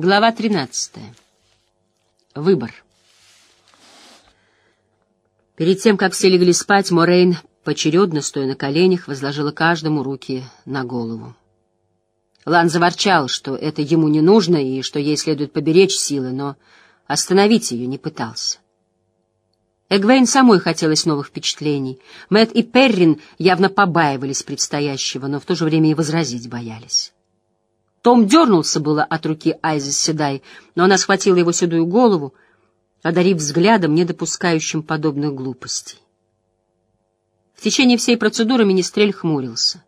Глава 13. Выбор. Перед тем, как все легли спать, Морейн, поочередно стоя на коленях, возложила каждому руки на голову. Лан заворчал, что это ему не нужно и что ей следует поберечь силы, но остановить ее не пытался. Эгвейн самой хотелось новых впечатлений. Мэт и Перрин явно побаивались предстоящего, но в то же время и возразить боялись. Том дернулся было от руки Айза Седай, но она схватила его седую голову, одарив взглядом, не допускающим подобных глупостей. В течение всей процедуры министрель хмурился.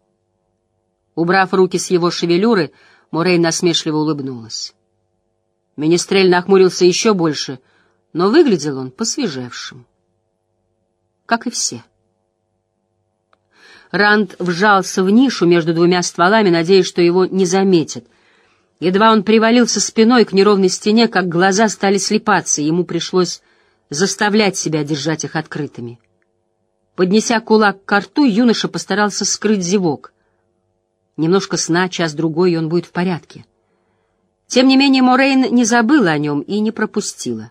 Убрав руки с его шевелюры, Морей насмешливо улыбнулась. Министрель нахмурился еще больше, но выглядел он посвежевшим. Как и все. Ранд вжался в нишу между двумя стволами, надеясь, что его не заметят. Едва он привалился спиной к неровной стене, как глаза стали слепаться, и ему пришлось заставлять себя держать их открытыми. Поднеся кулак к рту, юноша постарался скрыть зевок. Немножко сна, час-другой, и он будет в порядке. Тем не менее, Морейн не забыла о нем и не пропустила.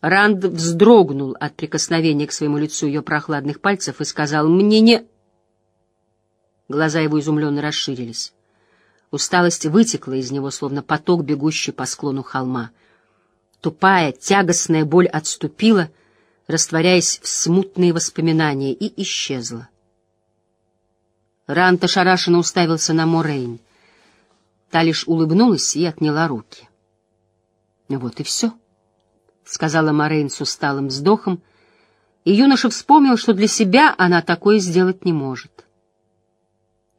Ранд вздрогнул от прикосновения к своему лицу ее прохладных пальцев и сказал «Мне не...» Глаза его изумленно расширились. Усталость вытекла из него, словно поток, бегущий по склону холма. Тупая, тягостная боль отступила, растворяясь в смутные воспоминания, и исчезла. Рант ошарашенно уставился на Морейн. Та лишь улыбнулась и отняла руки. «Вот и все», — сказала Морейн с усталым вздохом, и юноша вспомнил, что для себя она такое сделать не может.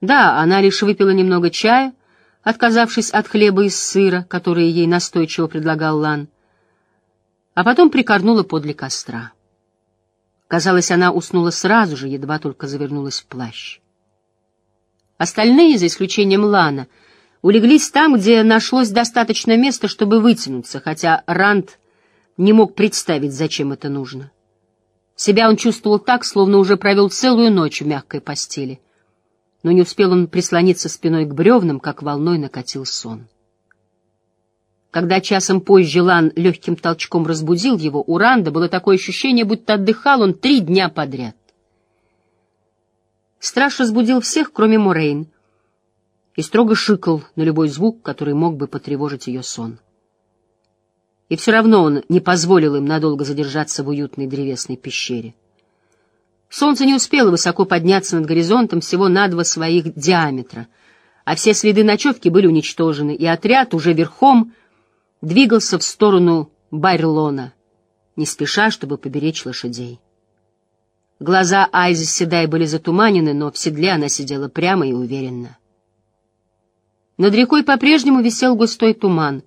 Да, она лишь выпила немного чая, отказавшись от хлеба и сыра, которые ей настойчиво предлагал Лан, а потом прикорнула подле костра. Казалось, она уснула сразу же, едва только завернулась в плащ. Остальные, за исключением Лана, улеглись там, где нашлось достаточно места, чтобы вытянуться, хотя Ранд не мог представить, зачем это нужно. Себя он чувствовал так, словно уже провел целую ночь в мягкой постели но не успел он прислониться спиной к бревнам, как волной накатил сон. Когда часом позже Лан легким толчком разбудил его, у Ранда было такое ощущение, будто отдыхал он три дня подряд. Страж разбудил всех, кроме Морейн, и строго шикал на любой звук, который мог бы потревожить ее сон. И все равно он не позволил им надолго задержаться в уютной древесной пещере. Солнце не успело высоко подняться над горизонтом всего на два своих диаметра, а все следы ночевки были уничтожены, и отряд уже верхом двигался в сторону Байрлона, не спеша, чтобы поберечь лошадей. Глаза Айзи Седай были затуманены, но в седле она сидела прямо и уверенно. Над рекой по-прежнему висел густой туман.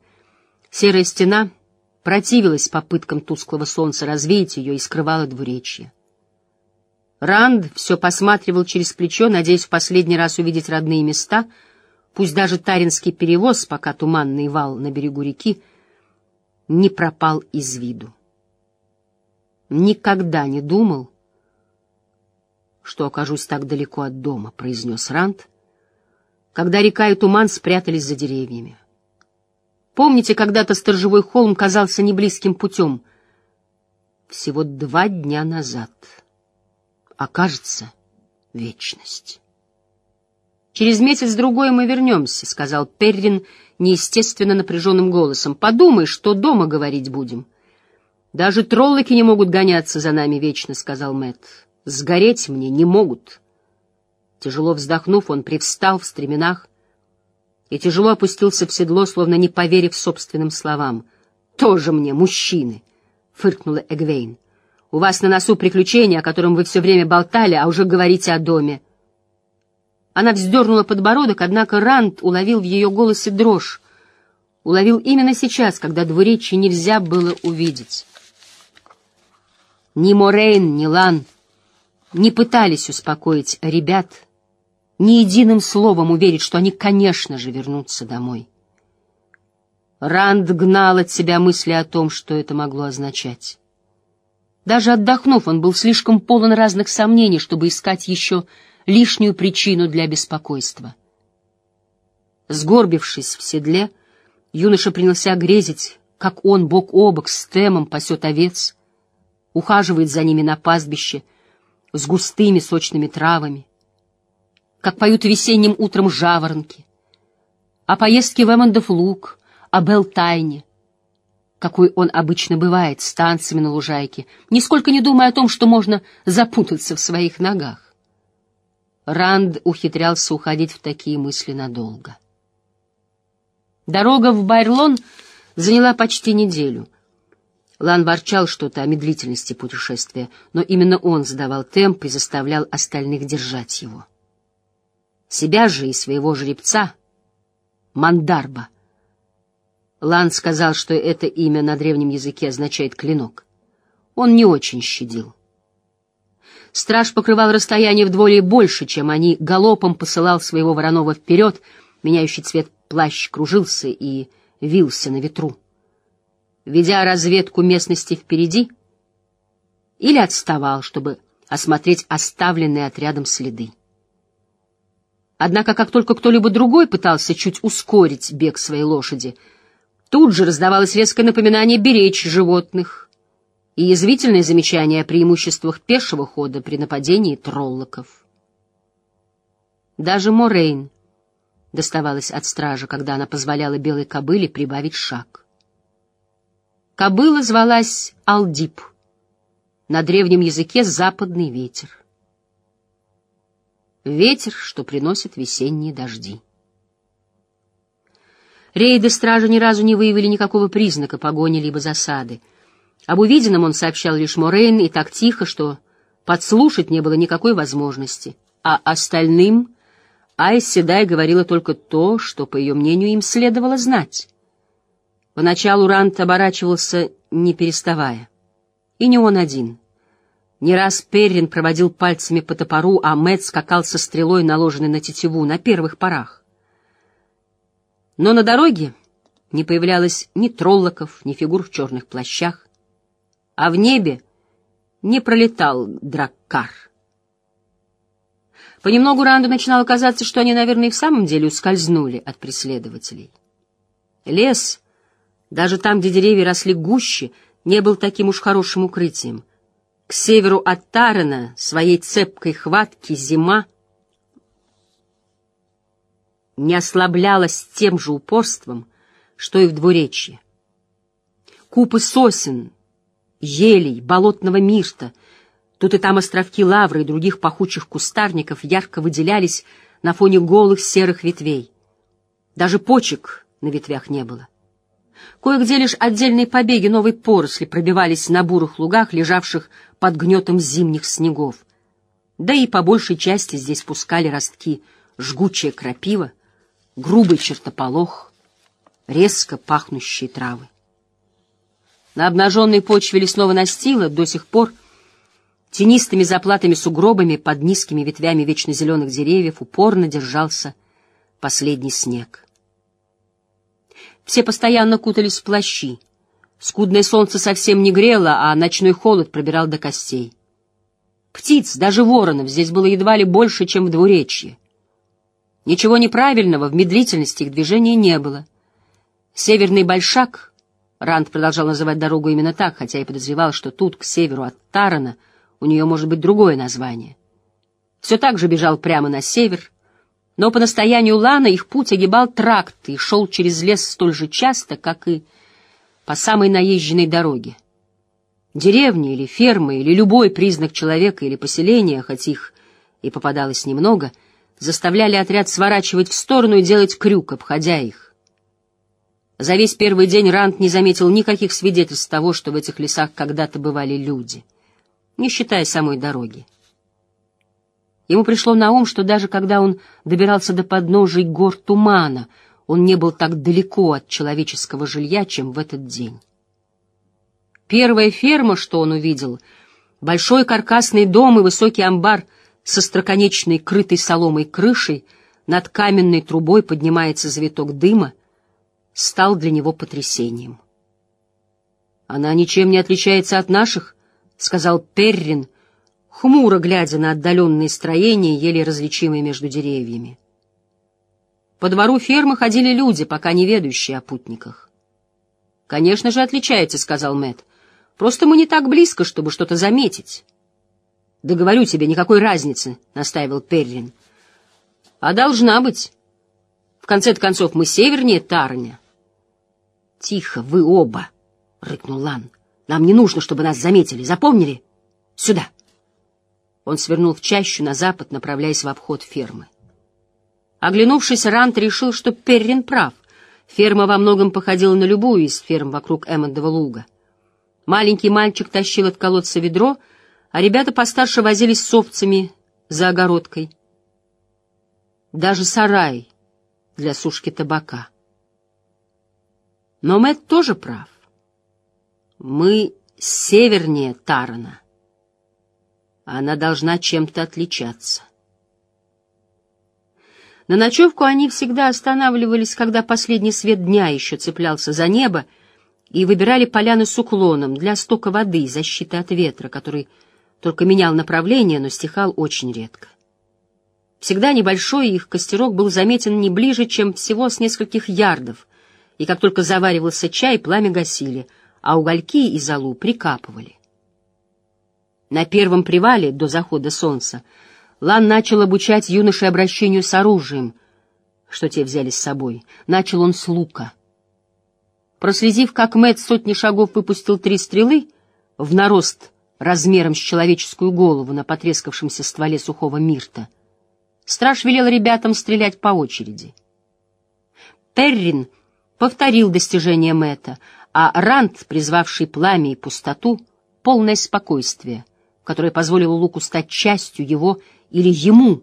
Серая стена противилась попыткам тусклого солнца развеять ее и скрывала двуречье. Ранд все посматривал через плечо, надеясь в последний раз увидеть родные места, пусть даже Таринский перевоз, пока туманный вал на берегу реки, не пропал из виду. «Никогда не думал, что окажусь так далеко от дома», — произнес Ранд, когда река и туман спрятались за деревьями. «Помните, когда-то сторожевой холм казался неблизким путем? Всего два дня назад» окажется вечность. «Через месяц-другой мы вернемся», — сказал Перрин неестественно напряженным голосом. «Подумай, что дома говорить будем». «Даже троллоки не могут гоняться за нами вечно», — сказал Мэтт. «Сгореть мне не могут». Тяжело вздохнув, он привстал в стременах и тяжело опустился в седло, словно не поверив собственным словам. «Тоже мне мужчины!» — фыркнула Эгвейн. У вас на носу приключения, о котором вы все время болтали, а уже говорите о доме. Она вздернула подбородок, однако Ранд уловил в ее голосе дрожь. Уловил именно сейчас, когда двуречье нельзя было увидеть. Ни Морейн, ни Лан не пытались успокоить ребят, ни единым словом уверить, что они, конечно же, вернутся домой. Ранд гнал от себя мысли о том, что это могло означать. Даже отдохнув, он был слишком полон разных сомнений, чтобы искать еще лишнюю причину для беспокойства. Сгорбившись в седле, Юноша принялся грезить, как он бок о бок с Темом пасет овец, ухаживает за ними на пастбище с густыми сочными травами, как поют весенним утром жаворонки, о поездке в Эммондов луг, о Белтайне, какой он обычно бывает с танцами на лужайке, нисколько не думая о том, что можно запутаться в своих ногах. Ранд ухитрялся уходить в такие мысли надолго. Дорога в Байрлон заняла почти неделю. Лан ворчал что-то о медлительности путешествия, но именно он задавал темп и заставлял остальных держать его. Себя же и своего жеребца, Мандарба. Лан сказал, что это имя на древнем языке означает «клинок». Он не очень щадил. Страж покрывал расстояние вдвое больше, чем они, галопом посылал своего вороного вперед, меняющий цвет плащ кружился и вился на ветру. Ведя разведку местности впереди, или отставал, чтобы осмотреть оставленные отрядом следы. Однако, как только кто-либо другой пытался чуть ускорить бег своей лошади, тут же раздавалось резкое напоминание беречь животных и язвительное замечание о преимуществах пешего хода при нападении троллоков. Даже Морейн доставалась от стража, когда она позволяла белой кобыле прибавить шаг. Кобыла звалась Алдип, на древнем языке «западный ветер» ветер, что приносит весенние дожди. Рейды стражи ни разу не выявили никакого признака погони либо засады. Об увиденном он сообщал лишь Морейн и так тихо, что подслушать не было никакой возможности, а остальным Айс Седай говорила только то, что, по ее мнению, им следовало знать. Поначалу Рант оборачивался, не переставая. И не он один — не раз Перрин проводил пальцами по топору, а Мэтт скакал со стрелой, наложенной на тетиву, на первых порах. Но на дороге не появлялось ни троллоков, ни фигур в черных плащах, а в небе не пролетал драккар. Понемногу Ранду начинало казаться, что они, наверное, и в самом деле ускользнули от преследователей. Лес, даже там, где деревья росли гуще, не был таким уж хорошим укрытием. К северу от Тарена своей цепкой хватки зима не ослаблялась тем же упорством, что и в двуречье. Купы сосен, елей, болотного мирта, тут и там островки лавры и других пахучих кустарников ярко выделялись на фоне голых серых ветвей. Даже почек на ветвях не было. Кое-где лишь отдельные побеги новой поросли пробивались на бурых лугах, лежавших под гнетом зимних снегов. Да и по большей части здесь пускали ростки жгучая крапива, грубый чертополох, резко пахнущие травы. На обнаженной почве лесного настила до сих пор тенистыми заплатами сугробами под низкими ветвями вечно зеленых деревьев упорно держался последний снег. Все постоянно кутались в плащи. Скудное солнце совсем не грело, а ночной холод пробирал до костей. Птиц, даже воронов, здесь было едва ли больше, чем в двуречье. Ничего неправильного в медлительности их движения не было. Северный Большак, Ранд продолжал называть дорогу именно так, хотя и подозревал, что тут, к северу от Тарана, у нее может быть другое название. Все так же бежал прямо на север, но по настоянию Лана их путь огибал тракт и шел через лес столь же часто, как и по самой наезженной дороге. Деревни или фермы, или любой признак человека или поселения, хоть их и попадалось немного, заставляли отряд сворачивать в сторону и делать крюк, обходя их. За весь первый день Рант не заметил никаких свидетельств того, что в этих лесах когда-то бывали люди, не считая самой дороги. Ему пришло на ум, что даже когда он добирался до подножий гор тумана, он не был так далеко от человеческого жилья, чем в этот день. Первая ферма, что он увидел, большой каркасный дом и высокий амбар со строконечной крытой соломой крышей, над каменной трубой поднимается завиток дыма, стал для него потрясением. «Она ничем не отличается от наших», — сказал Перрин, — хмуро глядя на отдаленные строения, еле различимые между деревьями. По двору фермы ходили люди, пока не ведущие о путниках. «Конечно же, отличается», — сказал Мэтт. «Просто мы не так близко, чтобы что-то заметить». «Да говорю тебе, никакой разницы», — настаивал Перрин. «А должна быть. В конце концов, мы севернее Тарня». «Тихо, вы оба», — рыкнул Лан. «Нам не нужно, чтобы нас заметили. Запомнили? Сюда». Он свернул в чащу на запад, направляясь в обход фермы. Оглянувшись, Рант решил, что Перрин прав. Ферма во многом походила на любую из ферм вокруг Эммондова луга. Маленький мальчик тащил от колодца ведро, а ребята постарше возились с овцами за огородкой. Даже сарай для сушки табака. Но Мэтт тоже прав. Мы севернее Тарана. Она должна чем-то отличаться. На ночевку они всегда останавливались, когда последний свет дня еще цеплялся за небо, и выбирали поляны с уклоном для стока воды и защиты от ветра, который только менял направление, но стихал очень редко. Всегда небольшой их костерок был заметен не ближе, чем всего с нескольких ярдов, и как только заваривался чай, пламя гасили, а угольки и золу прикапывали. На первом привале до захода солнца Лан начал обучать юношей обращению с оружием, что те взяли с собой. Начал он с лука. Прослезив, как Мэтт сотни шагов выпустил три стрелы в нарост размером с человеческую голову на потрескавшемся стволе сухого мирта, страж велел ребятам стрелять по очереди. Перрин повторил достижение Мэтта, а Рант, призвавший пламя и пустоту, полное спокойствие, которое позволило Луку стать частью его или ему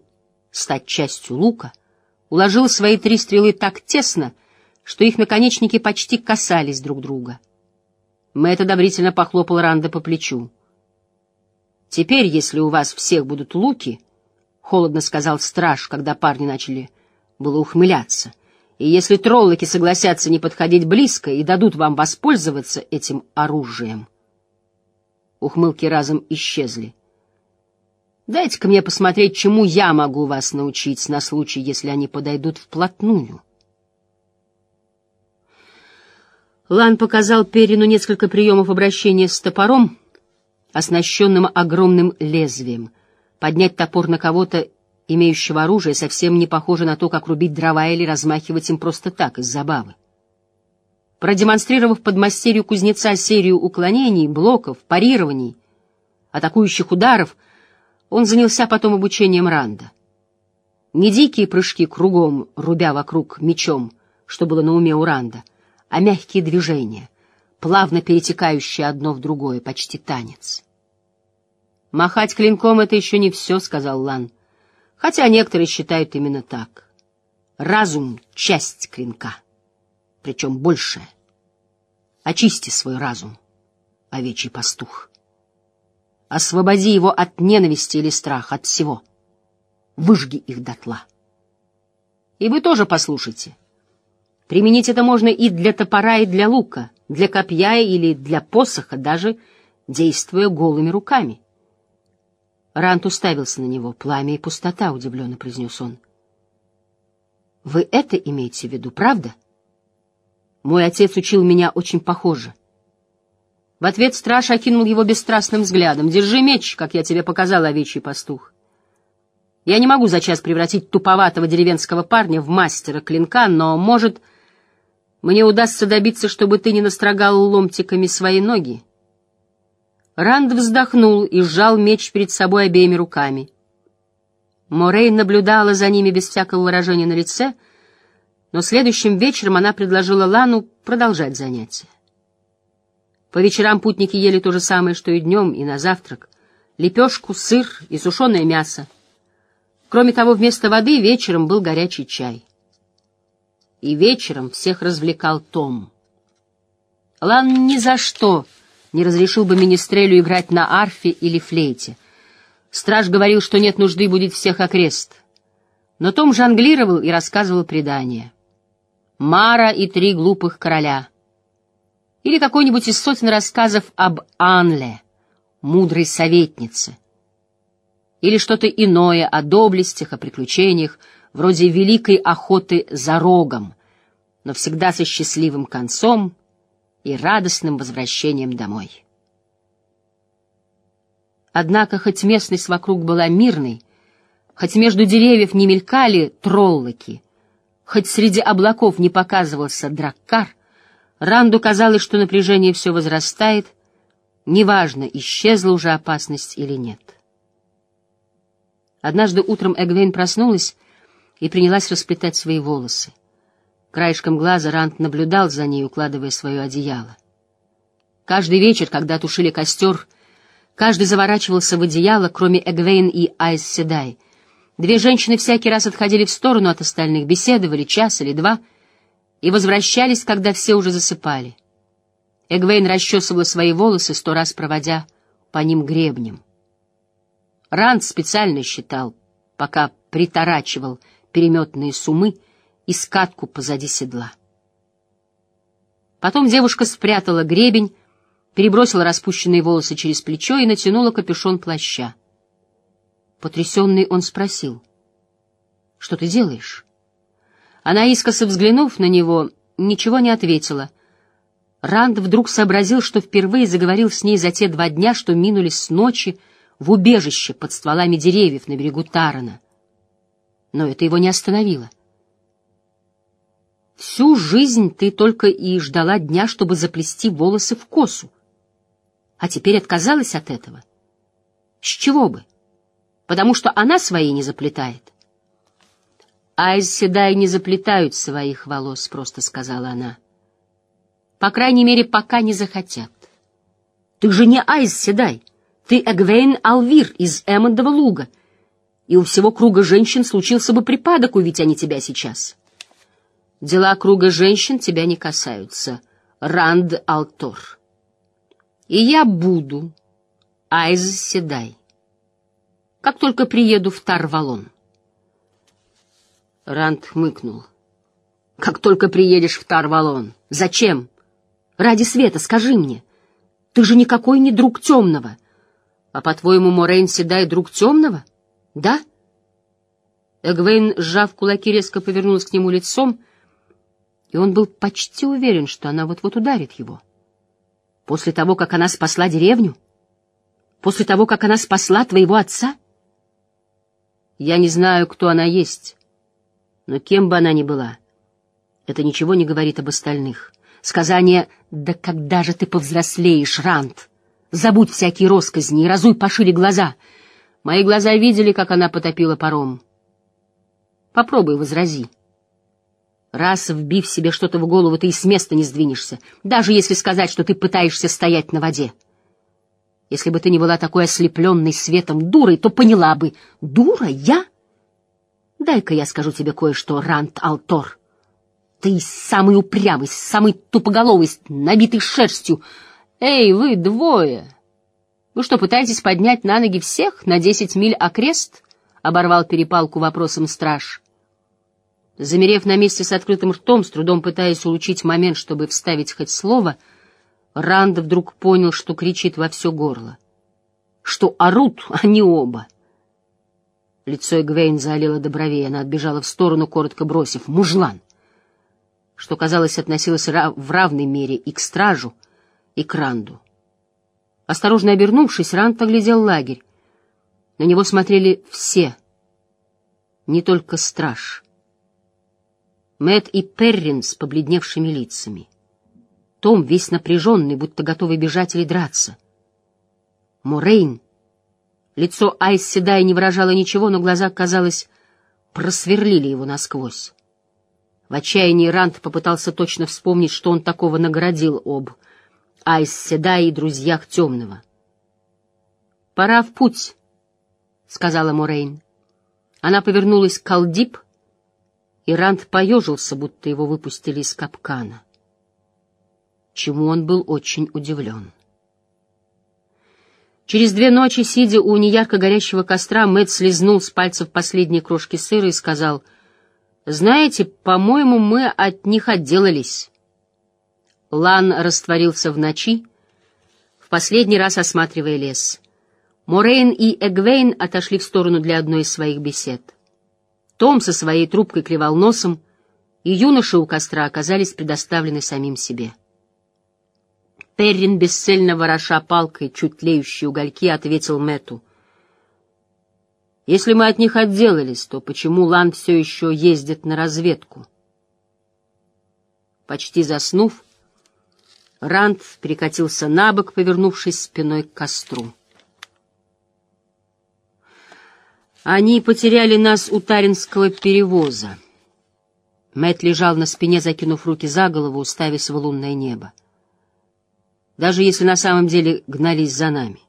стать частью лука, уложил свои три стрелы так тесно, что их наконечники почти касались друг друга. Мэтт одобрительно похлопал Ранда по плечу. «Теперь, если у вас всех будут луки, — холодно сказал страж, когда парни начали было ухмыляться, — и если троллоки согласятся не подходить близко и дадут вам воспользоваться этим оружием... Ухмылки разом исчезли. Дайте-ка мне посмотреть, чему я могу вас научить на случай, если они подойдут вплотную. Лан показал Перину несколько приемов обращения с топором, оснащенным огромным лезвием. Поднять топор на кого-то, имеющего оружие, совсем не похоже на то, как рубить дрова или размахивать им просто так, из забавы. Продемонстрировав подмастерью кузнеца серию уклонений, блоков, парирований, атакующих ударов, он занялся потом обучением Ранда. Не дикие прыжки кругом, рубя вокруг мечом, что было на уме у Ранда, а мягкие движения, плавно перетекающие одно в другое, почти танец. «Махать клинком — это еще не все», — сказал Лан, хотя некоторые считают именно так. Разум — часть клинка, причем большая. Очисти свой разум, овечий пастух. Освободи его от ненависти или страха, от всего. Выжги их дотла. И вы тоже послушайте. Применить это можно и для топора, и для лука, для копья или для посоха, даже действуя голыми руками. Рант уставился на него. «Пламя и пустота», — удивленно произнес он. «Вы это имеете в виду, правда? Мой отец учил меня очень похоже». В ответ страж окинул его бесстрастным взглядом. «Держи меч, как я тебе показал, овечий пастух. Я не могу за час превратить туповатого деревенского парня в мастера клинка, но, может, мне удастся добиться, чтобы ты не настрогал ломтиками свои ноги». Ранд вздохнул и сжал меч перед собой обеими руками. Морей наблюдала за ними без всякого выражения на лице, но следующим вечером она предложила Лану продолжать занятия. По вечерам путники ели то же самое, что и днем, и на завтрак. Лепешку, сыр и сушеное мясо. Кроме того, вместо воды вечером был горячий чай. И вечером всех развлекал Том. Лан ни за что не разрешил бы министрелю играть на арфе или флейте. Страж говорил, что нет нужды будет всех окрест. Но Том жонглировал и рассказывал предания. Мара и три глупых короля — или какой-нибудь из сотен рассказов об Анле, мудрой советнице, или что-то иное о доблестях, о приключениях, вроде великой охоты за рогом, но всегда со счастливым концом и радостным возвращением домой. Однако, хоть местность вокруг была мирной, хоть между деревьев не мелькали троллоки, хоть среди облаков не показывался драккар, Ранду казалось, что напряжение все возрастает, неважно, исчезла уже опасность или нет. Однажды утром Эгвейн проснулась и принялась расплетать свои волосы. Краешком глаза Ранд наблюдал за ней, укладывая свое одеяло. Каждый вечер, когда тушили костер, каждый заворачивался в одеяло, кроме Эгвейн и Айс Седай. Две женщины всякий раз отходили в сторону от остальных, беседовали час или два и возвращались, когда все уже засыпали. Эгвейн расчесывала свои волосы, сто раз проводя по ним гребнем. Ранд специально считал, пока приторачивал переметные сумы и скатку позади седла. Потом девушка спрятала гребень, перебросила распущенные волосы через плечо и натянула капюшон плаща. Потрясенный он спросил, «Что ты делаешь?» Она, искоса взглянув на него, ничего не ответила. Ранд вдруг сообразил, что впервые заговорил с ней за те два дня, что минулись с ночи, в убежище под стволами деревьев на берегу Тарана. Но это его не остановило. Всю жизнь ты только и ждала дня, чтобы заплести волосы в косу. А теперь отказалась от этого. С чего бы? Потому что она свои не заплетает. Айз Седай не заплетают своих волос, просто сказала она. По крайней мере, пока не захотят. Ты же не Айз Седай. Ты Эгвейн Алвир из Эммондова луга, и у всего круга женщин случился бы припадок, увидеть они тебя сейчас. Дела круга женщин тебя не касаются, Ранд Алтор. И я буду, Айз Седай, как только приеду в Тарвалон. Ранд хмыкнул. Как только приедешь в Тарвалон. Зачем? Ради света, скажи мне. Ты же никакой не друг темного. А по-твоему, Морейн Седай друг темного? Да? Эгвейн, сжав кулаки, резко повернулась к нему лицом, и он был почти уверен, что она вот-вот ударит его. После того, как она спасла деревню? После того, как она спасла твоего отца? Я не знаю, кто она есть, но кем бы она ни была, это ничего не говорит об остальных. Сказание «Да когда же ты повзрослеешь, Рант?» Забудь всякие росказни и разуй пошире глаза. Мои глаза видели, как она потопила паром. Попробуй, возрази. Раз вбив себе что-то в голову, ты и с места не сдвинешься, даже если сказать, что ты пытаешься стоять на воде. Если бы ты не была такой ослепленной светом дурой, то поняла бы. Дура? Я? Дай-ка я скажу тебе кое-что, Рант Алтор. Ты самый упрямый, самый тупоголовый, набитый шерстью, «Эй, вы двое! Вы что, пытаетесь поднять на ноги всех на десять миль окрест?» — оборвал перепалку вопросом страж. Замерев на месте с открытым ртом, с трудом пытаясь улучить момент, чтобы вставить хоть слово, Ранд вдруг понял, что кричит во все горло. Что орут они оба. Лицо Эгвейн залило до бровей, она отбежала в сторону, коротко бросив «Мужлан!» Что, казалось, относилось в равной мере и к стражу, и к Ранду. Осторожно обернувшись, Ранд оглядел лагерь. На него смотрели все, не только страж. Мэт и Перрин с побледневшими лицами. Том весь напряженный, будто готовый бежать или драться. Морейн. Лицо Айз Седай не выражало ничего, но глаза, казалось, просверлили его насквозь. В отчаянии Ранд попытался точно вспомнить, что он такого нагородил об Айз Седай и друзьях Темного. «Пора в путь», — сказала Морейн. Она повернулась к Алдиб, и Ранд поежился, будто его выпустили из капкана. Чему он был очень удивлен. Через две ночи, сидя у неярко горящего костра, Мэтт слезнул с пальцев последние крошки сыра и сказал, «Знаете, по-моему, мы от них отделались». Лан растворился в ночи, в последний раз осматривая лес. Морейн и Эгвейн отошли в сторону для одной из своих бесед. Том со своей трубкой клевал носом, и юноши у костра оказались предоставлены самим себе. Перрин, бесцельно вороша палкой чуть тлеющие угольки, ответил Мэту. «Если мы от них отделались, то почему Ланд все еще ездит на разведку?» Почти заснув, Ранд перекатился на бок, повернувшись спиной к костру. Они потеряли нас у Таринского перевоза. Мэт лежал на спине, закинув руки за голову, уставясь в лунное небо. Даже если на самом деле гнались за нами.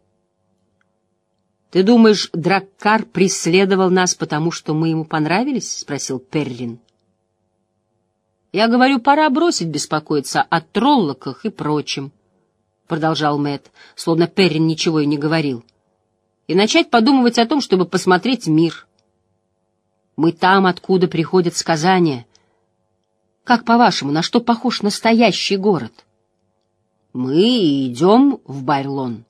«Ты думаешь, Драккар преследовал нас, потому что мы ему понравились?» — спросил Перрин. «Я говорю, пора бросить беспокоиться о троллоках и прочем», — продолжал Мэт, словно Перрин ничего и не говорил, «и начать подумывать о том, чтобы посмотреть мир. Мы там, откуда приходят сказания. Как, по-вашему, на что похож настоящий город?» «Мы идем в Байрлон»,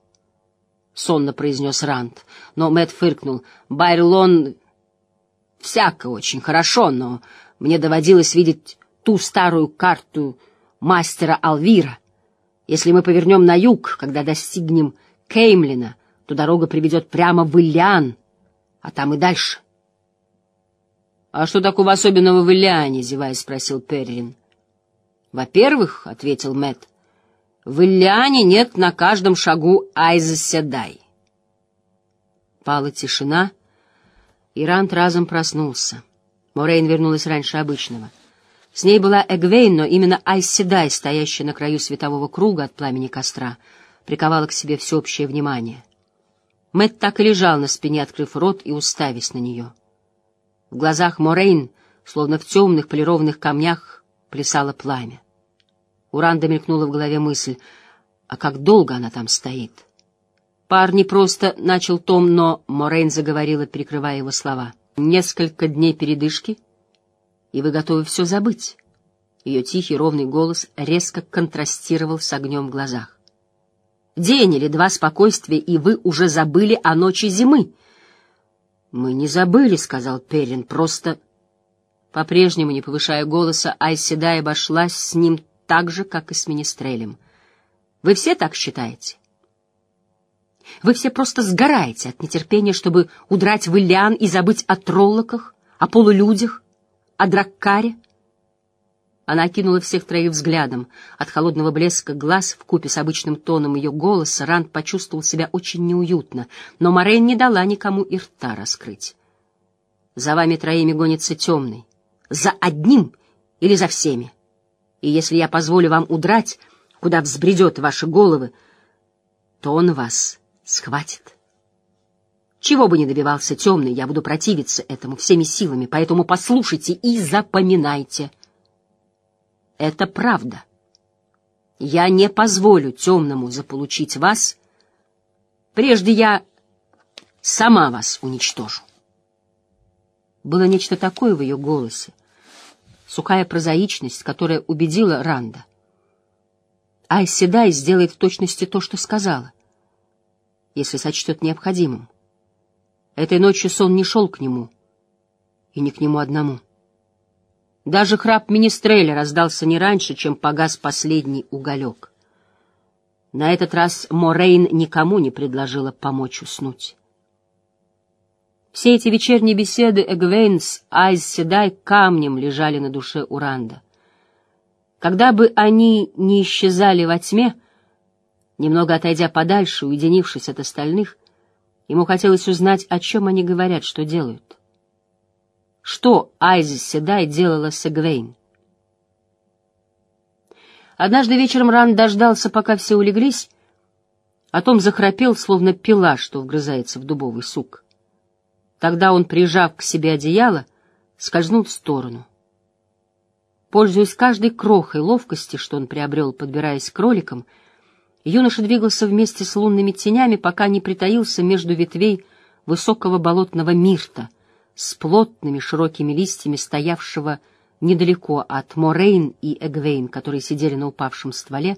— сонно произнес Рант, но Мэт фыркнул. «Байрлон всяко очень хорошо, но мне доводилось видеть ту старую карту мастера Алвира. Если мы повернем на юг, когда достигнем Кеймлина, то дорога приведет прямо в Ильян, а там и дальше. — А что такого особенного в Ильяне? — зевая спросил Перрин. — Во-первых, — ответил Мэтт, — в Ильяне нет на каждом шагу Айзеседай. Пала тишина, и Рант разом проснулся. Морейн вернулась раньше обычного — с ней была Эгвейн, но именно Айз Седай, стоящая на краю светового круга от пламени костра, приковала к себе всеобщее внимание. Мэтт так и лежал на спине, открыв рот и уставясь на нее. В глазах Морейн, словно в темных полированных камнях, плясало пламя. У Ранда мелькнула в голове мысль, а как долго она там стоит? Парни просто начал Том, но Морейн заговорила, перекрывая его слова. Несколько дней передышки — и вы готовы все забыть. Ее тихий ровный голос резко контрастировал с огнем в глазах. День или два спокойствия, и вы уже забыли о ночи зимы. Мы не забыли, сказал Перин, просто по-прежнему не повышая голоса, Айседай обошлась с ним так же, как и с министрелем. Вы все так считаете? Вы все просто сгораете от нетерпения, чтобы удрать в Ильян и забыть о троллоках, о полулюдях, о Драккаре? Она окинула всех троих взглядом. От холодного блеска глаз в купе с обычным тоном ее голоса Ранд почувствовал себя очень неуютно, но Морейн не дала никому и рта раскрыть. «За вами троими гонится темный. За одним или за всеми? И если я позволю вам удрать, куда взбредет ваши головы, то он вас схватит». Чего бы ни добивался темный, я буду противиться этому всеми силами, поэтому послушайте и запоминайте. Это правда. Я не позволю темному заполучить вас, прежде я сама вас уничтожу. Было нечто такое в ее голосе, сухая прозаичность, которая убедила Ранда. Айседай сделает в точности то, что сказала, если сочтет необходимым. Этой ночью сон не шел к нему, и не к нему одному. Даже храп Министреля раздался не раньше, чем погас последний уголек. На этот раз Морейн никому не предложила помочь уснуть. Все эти вечерние беседы Эгвейн с Айз Седай камнем лежали на душе Уранда. Когда бы они не исчезали во тьме, немного отойдя подальше, уединившись от остальных, Ему хотелось узнать, о чем они говорят, что делают. Что Айзис Седай делала с Эгвейн? Однажды вечером Ран дождался, пока все улеглись, а Том захрапел, словно пила, что вгрызается в дубовый сук. Тогда он, прижав к себе одеяло, скользнул в сторону. Пользуясь каждой крохой ловкости, что он приобрел, подбираясь к кроликам, — Юноша двигался вместе с лунными тенями, пока не притаился между ветвей высокого болотного мирта с плотными широкими листьями, стоявшего недалеко от Морейн и Эгвейн, которые сидели на упавшем стволе,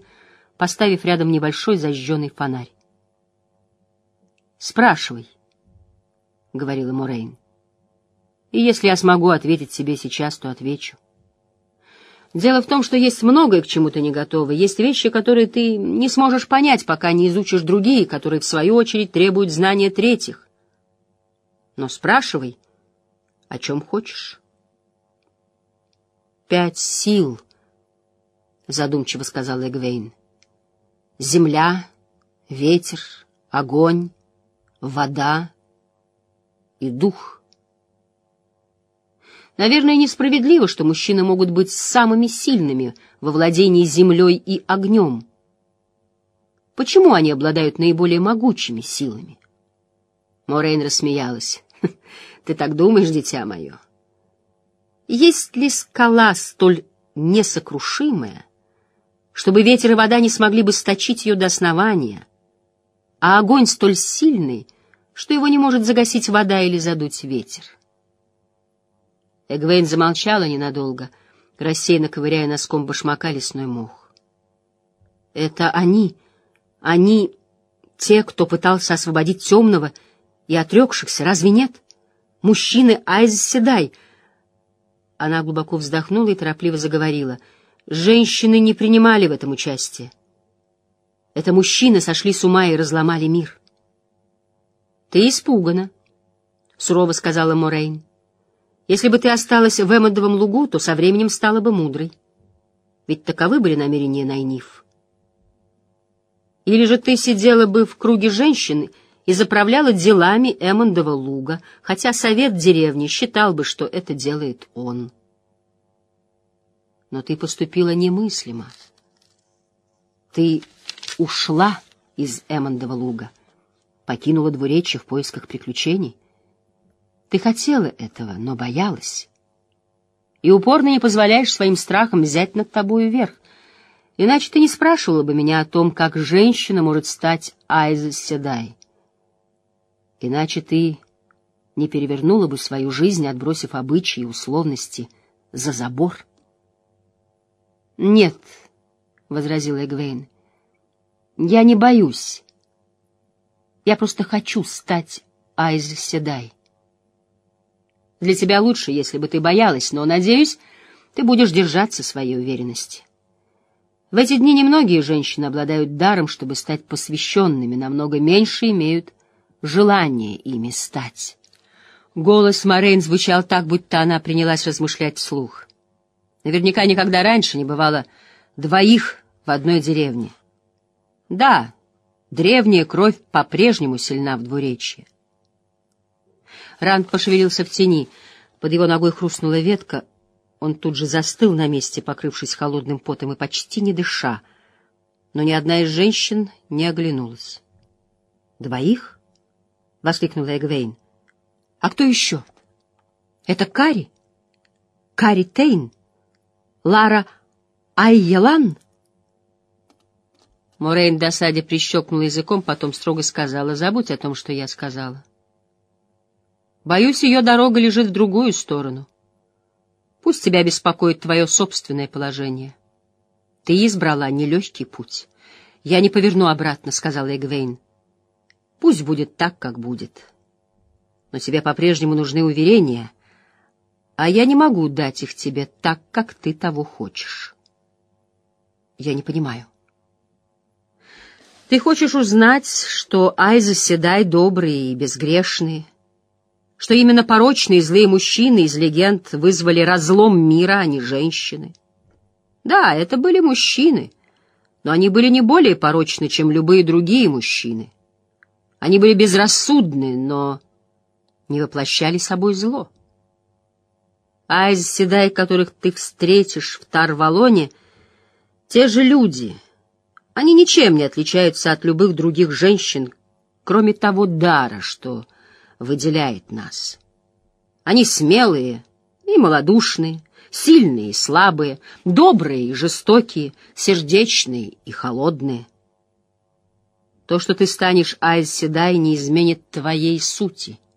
поставив рядом небольшой зажженный фонарь. «Спрашивай», — говорила Морейн. И если я смогу ответить себе сейчас, то отвечу. Дело в том, что есть многое, к чему ты не готова. Есть вещи, которые ты не сможешь понять, пока не изучишь другие, которые, в свою очередь, требуют знания третьих. Но спрашивай, о чем хочешь. «Пять сил», — задумчиво сказал Эгвейн. «Земля, ветер, огонь, вода и дух». Наверное, несправедливо, что мужчины могут быть самыми сильными во владении землей и огнем. Почему они обладают наиболее могучими силами? Морейн рассмеялась. «Ты так думаешь, дитя мое? Есть ли скала столь несокрушимая, чтобы ветер и вода не смогли бы сточить ее до основания, а огонь столь сильный, что его не может загасить вода или задуть ветер?» Эгвейн замолчала ненадолго, рассеянно ковыряя носком башмака лесной мох. «Это они, они, те, кто пытался освободить темного и отрекшихся, разве нет? Мужчины Айз Седай!» Она глубоко вздохнула и торопливо заговорила. «Женщины не принимали в этом участие. Это мужчины сошли с ума и разломали мир». «Ты испугана», — сурово сказала Морейн. Если бы ты осталась в Эммондовом лугу, то со временем стала бы мудрой. Ведь таковы были намерения Найниф. Или же ты сидела бы в круге женщин и заправляла делами Эммондова луга, хотя совет деревни считал бы, что это делает он. Но ты поступила немыслимо. Ты ушла из Эммондова луга, покинула двуречье в поисках приключений — ты хотела этого, но боялась. И упорно не позволяешь своим страхам взять над тобою верх. Иначе ты не спрашивала бы меня о том, как женщина может стать Айз Седай. Иначе ты не перевернула бы свою жизнь, отбросив обычаи и условности за забор. «Нет», — возразила Эгвейн, — «я не боюсь. Я просто хочу стать Айз Седай». Для тебя лучше, если бы ты боялась, но, надеюсь, ты будешь держаться своей уверенности. В эти дни немногие женщины обладают даром, чтобы стать посвященными, намного меньше имеют желание ими стать. Голос Морейн звучал так, будто она принялась размышлять вслух. Наверняка никогда раньше не бывало двоих в одной деревне. Да, древняя кровь по-прежнему сильна в двуречье. Ранд пошевелился в тени. Под его ногой хрустнула ветка. Он тут же застыл на месте, покрывшись холодным потом и почти не дыша. Но ни одна из женщин не оглянулась. «Двоих?» — воскликнула Эгвейн. «А кто еще?» «Это Кари? Кари Тейн? Лара Айелан?» Морейн в досаде прищелкнула языком, потом строго сказала, «Забудь о том, что я сказала». Боюсь, ее дорога лежит в другую сторону. Пусть тебя беспокоит твое собственное положение. Ты избрала нелегкий путь. Я не поверну обратно, — сказала Эгвейн. Пусть будет так, как будет. Но тебе по-прежнему нужны уверения, а я не могу дать их тебе так, как ты того хочешь. Я не понимаю. Ты хочешь узнать, что Айза Седай добрые и безгрешные — что именно порочные злые мужчины из легенд вызвали разлом мира, а не женщины. Да, это были мужчины, но они были не более порочны, чем любые другие мужчины. Они были безрассудны, но не воплощали собой зло. А из седай, которых ты встретишь в Тарвалоне, те же люди. Они ничем не отличаются от любых других женщин, кроме того дара, что выделяет нас. Они смелые и малодушные, сильные и слабые, добрые и жестокие, сердечные и холодные. То, что ты станешь Айс Седай, не изменит твоей сути —